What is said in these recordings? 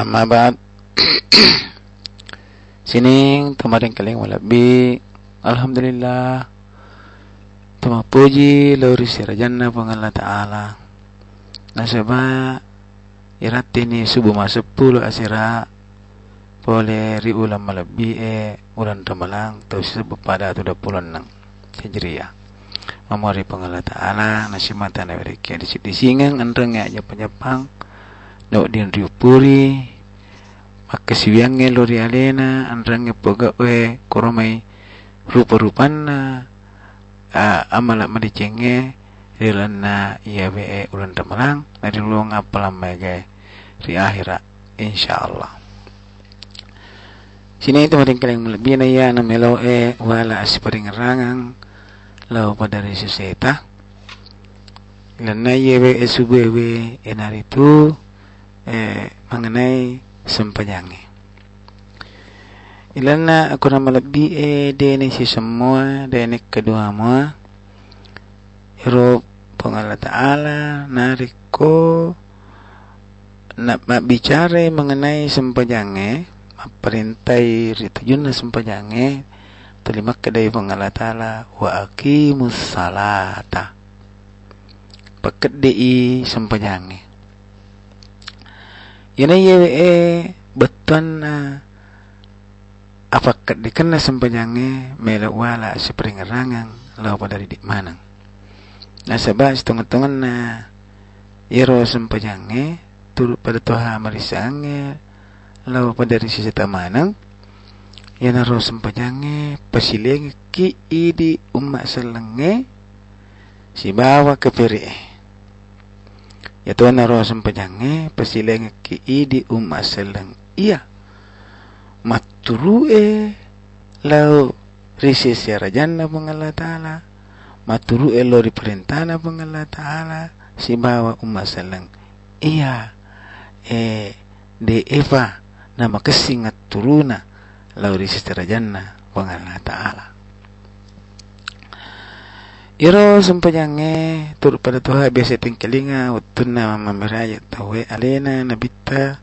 Amma ba'd. Sining tumaring kaling wala bi. Alhamdulillah. Tumapuji lauri sirajanna pangalla ta'ala. Nasaba irati ni subuh masuk puluh asira boleh ri ulam malabi e ulan tau sebab pada tu dah bulan nang hijriah mamari pangala ta'ala nasimata na berike di sini singang andrang ya japang no din riupuri maka siwiange lori alena andrang ya poga we koromai rupa-rupanna amala madicenge rilanna iya be ulan ramalang nari luang apalam mege ri akhira insyaallah Sini itu maring kaling lebih na ya na melo e wala asparing rangang law pada resuseta. Ilan na yewe e subewe e naritu e mengenai sempanyangi. Ilan na ako na malabi e dene si semua dene kedua mo. Iro pangala ta'ala nariko na bicara mengenai sempanyangi maperintai rita junna sempanyange terima kedai pengala taala wa aqimus salata paket dei sempanyange yana yewe e beton na apa kedikana sempanyange mela wala seperingerangang lau pada di manang. Na sabah setengah-tengah na iro sempanyange turut pada toha marisange lawa pa dari sisi tamanang yana ro sempanyange pasileng ki idi umma salenge si bawa ke pere ya tuan ro sempanyange pasileng ki idi umma saleng iya. Maturu e lau risi janna pengala ta'ala. Maturu e lo diperintana pengala ta'ala. Si bawa umma saleng iya. Eh de eva na makasingat turuna lauri sistera janna pangala ta'ala Iro sempanyange tur pada tuha biasa tingkalinga utuna mamiraya tawe alena nabita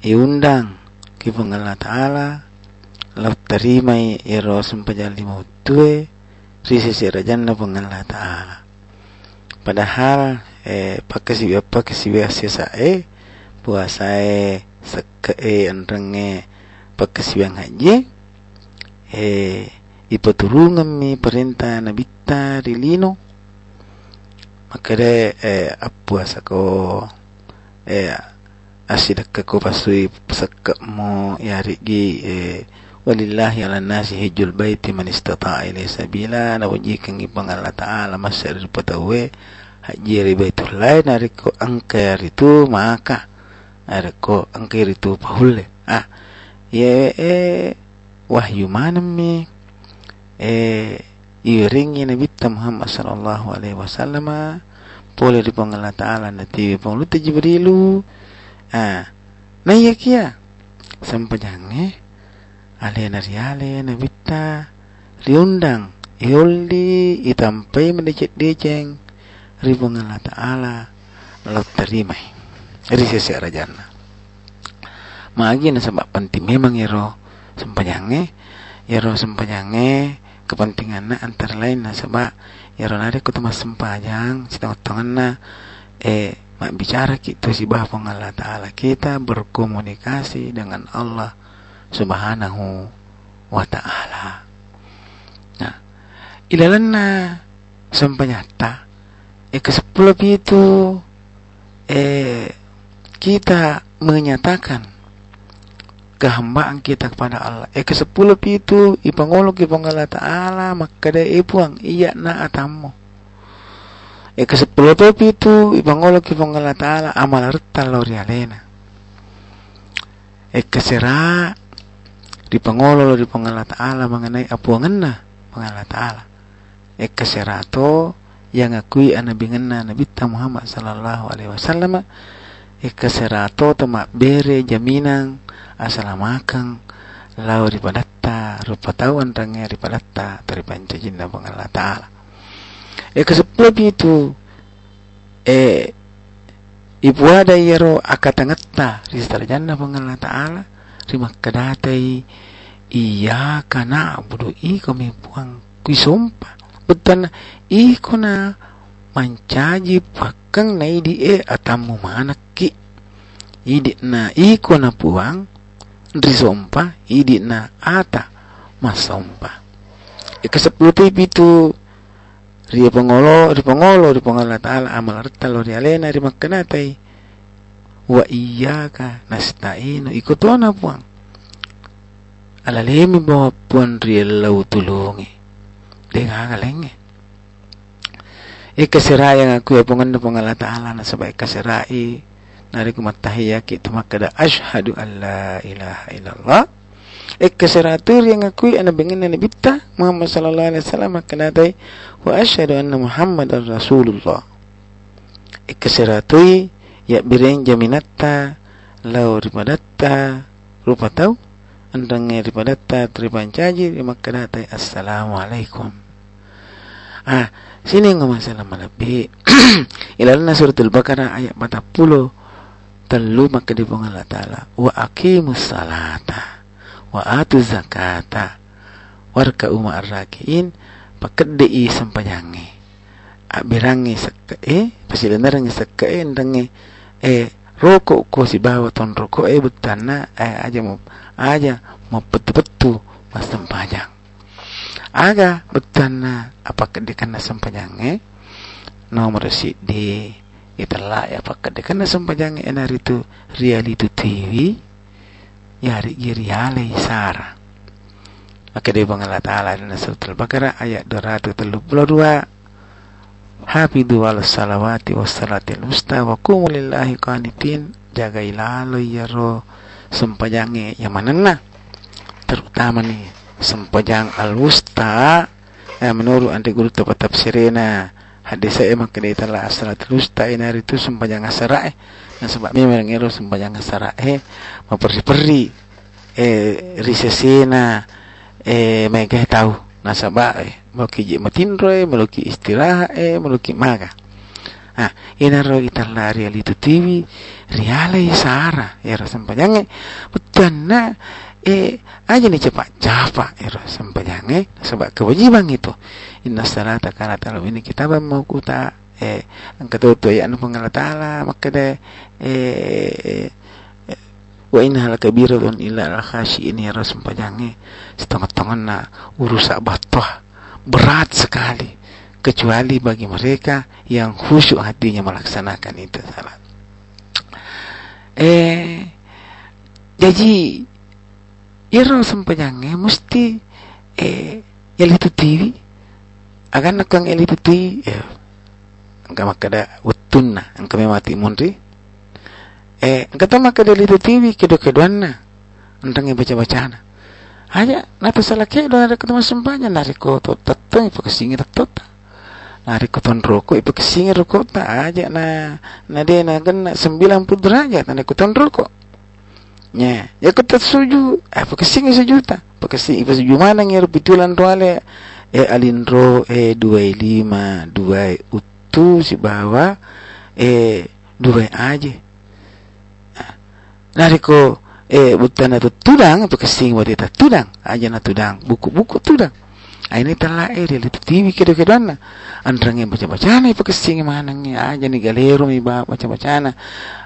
iundang ki pangala ta'ala lau tarimai iro sempanjang lima utue risi si rajanna pangala ta'ala. Padahal eh pakasi pakasi biasa eh puasa eh saka e anrenge pagkasiwang haji e ipaturungan mi perintah nabita rilino makare e apuasa ko e asidak ko pasui sakka mo yari gi e walillahi ala nasi hijul baiti man istata'a ilaihi sabila. Na wajikan ibang Allah ta'ala masar patawe haji ribaitullah nariko angka itu maka ko angkir itu pahulle ah ye e wahyu manam mi e iringi nabi Muhammad sallallahu alaihi wasallam pole di pangala taala na tiwi panglu te jibrilu ah na iya kia sampanyange ale na riale na bitta riundang ioldi itampai mendecet deceng ribungala taala lot terimai Iri siya rajana. Maagi na sebab penting memang iro sempanyange, iro sempanyange kepentingan na antara lain na sebab iro nari ko mas sempajang sitang na eh mak bicara kita si bah Allah Ta'ala kita berkomunikasi dengan Allah Subhanahu wa Ta'ala. Nah, ilalan na sempanyata eh ke sepuluh itu eh kita menyatakan kehambaan kita kepada Allah. Eh ke sepuluh itu ipangolo ki Allah maka dia ipuang iya na atamu. Eh ke sepuluh itu ipangolo ki Allah Ta'ala amal reta lori alena. ekasera di pangolo di pangala taala mengenai apuanganna pangala taala ekasera to yang akui anabi ngenna nabi Muhammad sallallahu alaihi wasallam ekasera to tama bere jaminan asalamakan lau di padatta rupa tawan range di padatta dari panca jinna pangala taala. E kasepuluh itu e ibu ada yero akatangetta ristar janna pangala taala rima kadatai iya kana budu i kami puang kuisompa betan i kona mancaji pakang na idi e atamu manaki idi na i kona puang rizompa idi na ata masompa ikasapluti pitu ria pangolo ri pangolo ri pangala taala amal lo ri alena ri makkanatai wa iyyaka nasta'inu ikutona puang. Alalemi bawa puan ri lau tulungi. Denga ngalenge ikasirai yang aku ya panganda pangala taala na sabay kasirai nari kumatahiya kita makada ashadu an la ilaha illallah. Ikasiratur yang aku ana bingin na bitta Muhammad sallallahu alaihi wasallam makanatai wa ashadu anna Muhammad rasulullah. Ikasiratur ya bireng jaminatta lau ripadatta rupa tau andang ripadatta tripancaji makanatai assalamualaikum. Ah sini ngomong salam lebih ilalna suratul baqarah ayat 40 telu maka di Allah Ta'ala. Wa aqimus salata. Wa atu zakata. Warka umma arrakiin pakede i sampayangi abirangi sakka e pasilenarangi sakka e ndangi e rokok ko si bawa ton rokok. E butana e aja mo aja mo betu-betu mas sampayang aga butana apa kedekana sampayang e nomor si di ya pakade kana sampajang enar itu reality TV yari giriale sara maka dia bangala ta'ala dan surat al-baqarah ayat 232 hafidu ala salawati wassalatil usta wa kumu lillahi qanitin. Jaga ilalo yaro sempajange yang mana terutama nih sempajang al-wusta ya menurut anti guru tepat tafsirina. Hadis saya emang kena italah tak ini hari itu sempanjang asara eh. Yang sebab memang ngero sempanjang asara eh. Pergi eh risesina eh mereka tahu. Nasabah eh mau kiji matindro eh mau ki istirahat eh mau ki maga. Ah kita lari itu TV riale sara ya sempanjang eh eh aja nih cepat. Cepat ya sempanjang eh sebab kewajiban itu. Inna salata kanat alam ini kitaban mawquta. Eh angka tu ya anu pangala taala maka de eh wa inna la kabiratun illa al ini harus pajange setengah-tengah na urusan batah berat sekali. Kecuali bagi mereka yang khusyuk hatinya melaksanakan itu salat. Eh jadi iro sempanjangnya mesti eh itu TV agan kang elit tu ya. Angka makada utunna angka memati munri. Eh angka tama kada elit tiwi kedo keduanna antang baca aja nata salah ke do ada ketemu sempanya nari ko to tatto ipo kesingi tatto nari ko ton roko ipo kesingi roko ta aja na na de na gan 90 derajat na ko ton roko nya ya ko suju apa kesingi sejuta. Apa kesingi ipo seju mana ngero pitulan roale e alindro e dua lima dua utu si bawa e dua aja. Nariko e butan itu tudang itu kesing buat itu tudang. Aja na tudang buku-buku tudang ah, ini telah eh itu TV kedo kedana andrangnya baca bacana itu kesing manangnya. Aja nih galero mi baca bacana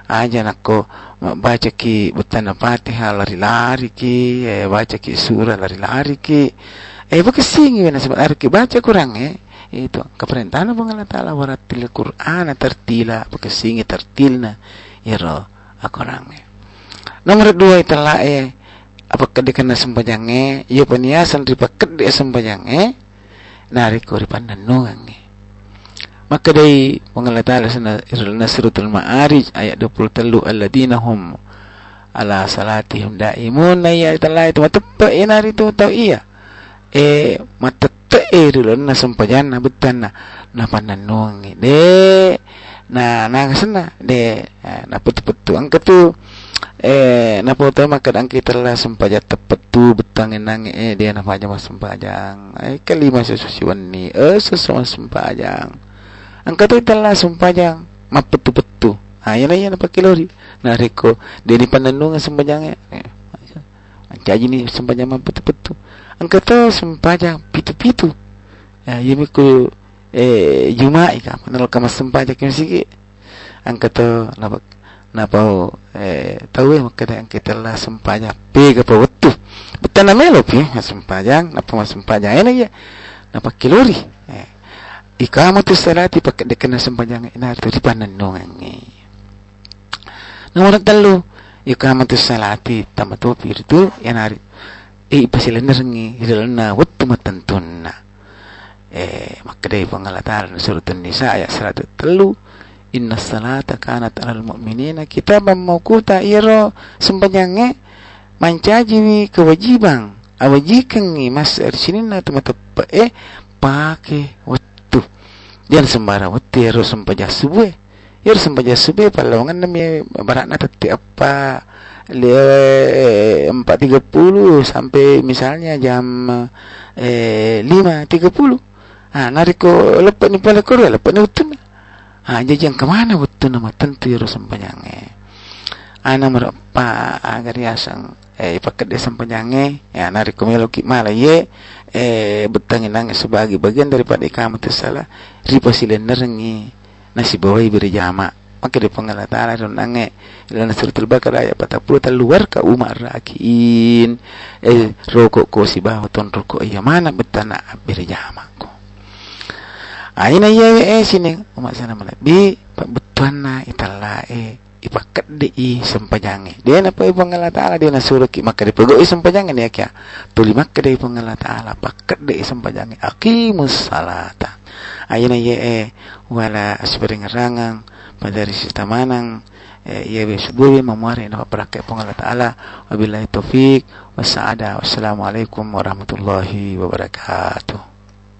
aja nako baca ki butan fatihah lari-lari ki eh, baca ki surah lari-lari ki. Eh singi na sebab arki baca kurang eh. Itu keperintahan Allah Ta'ala waratil Qur'an tertila singi tertilna iro akorang eh nomor dua itulah eh apa kedekana sembajange ya peniasan ripa kede sembajange nari kuripan nanungang eh maka dari Allah Ta'ala sana suratul ma'arij ayat 23 alladzina hum ala salatihim daimun. Na iya italai itu matepe inari itu tau iya. E matete e dulu na sampajan na betan na na de na na sana de na putu putu angka tu eh na po tayo makadang kita lah sempajat tepetu betang enang eh dia na paja mas sempajang. Eh kalima sesusiwan ni eh sesuatu sempajang. Angka tu telah sempajang mapetu petu ah yan yan pakai lori na reko dia ni pananung sempajang eh. Ancaji ni sempajang mapetu petu angka tu sempajang pitu pitu ya yemi ko eh jumai ka manal ka mas sempajang kimsigi angka tu napak napa eh tahu eh makada ang kita lah sempajang pega pa wetu betul nama lo pi sempajang napa mas sempajang ini ya? Napa kilori? Eh ikamatu salati pakai dekena sempajang ina tu di panan nongangi nomor telu ikamatu salati tamatu pi itu yanari eh pasilan ngi hilana wetu matantunna eh makada pangalatan suratun nisa ayat 103 Inna salata kanat alal mu'minina kitaban mawquta iro sembayange mancaji kewajiban awajikan ni mas arsinina tumatappe eh pake waktu dan sembara waktu iro sembaja subuh. Iro sembaja subuh palongan nami barakna tati apa empat tiga puluh sampai misalnya jam eh, lima tiga puluh. Ah nariko lepas ni pala korya lepas ni utun Ha, jadi yang ke mana betul nama tentu ya sempanyange. Ana merapa agar yasang eh pakai dia sempanyange ya nari kumelo ki mala ye eh betangin nang sebagai bagian daripada ikamat salah ripa silen nerengi nasi bawai beri jama. Maka di pengalatara dan nange ilan suratul baqarah ayat 40 luar ka umar rakin eh rokok ko si bawa ton rokok iya mana betana beri jama ko aina ye e sini. Umat sana mala bi betuan na itala e ipakat de i sempajange dia na pa ipangala taala dia na suruh ki maka dipogo i sempajange ya kya tuli maka de ipangala taala de i sempajange aqimus salata. Aina ye e wala asbering rangang padari sitamanang ya be subuhi mamuari na paprake pangala taala. Wabillahi taufik wassalamu alaikum warahmatullahi wabarakatuh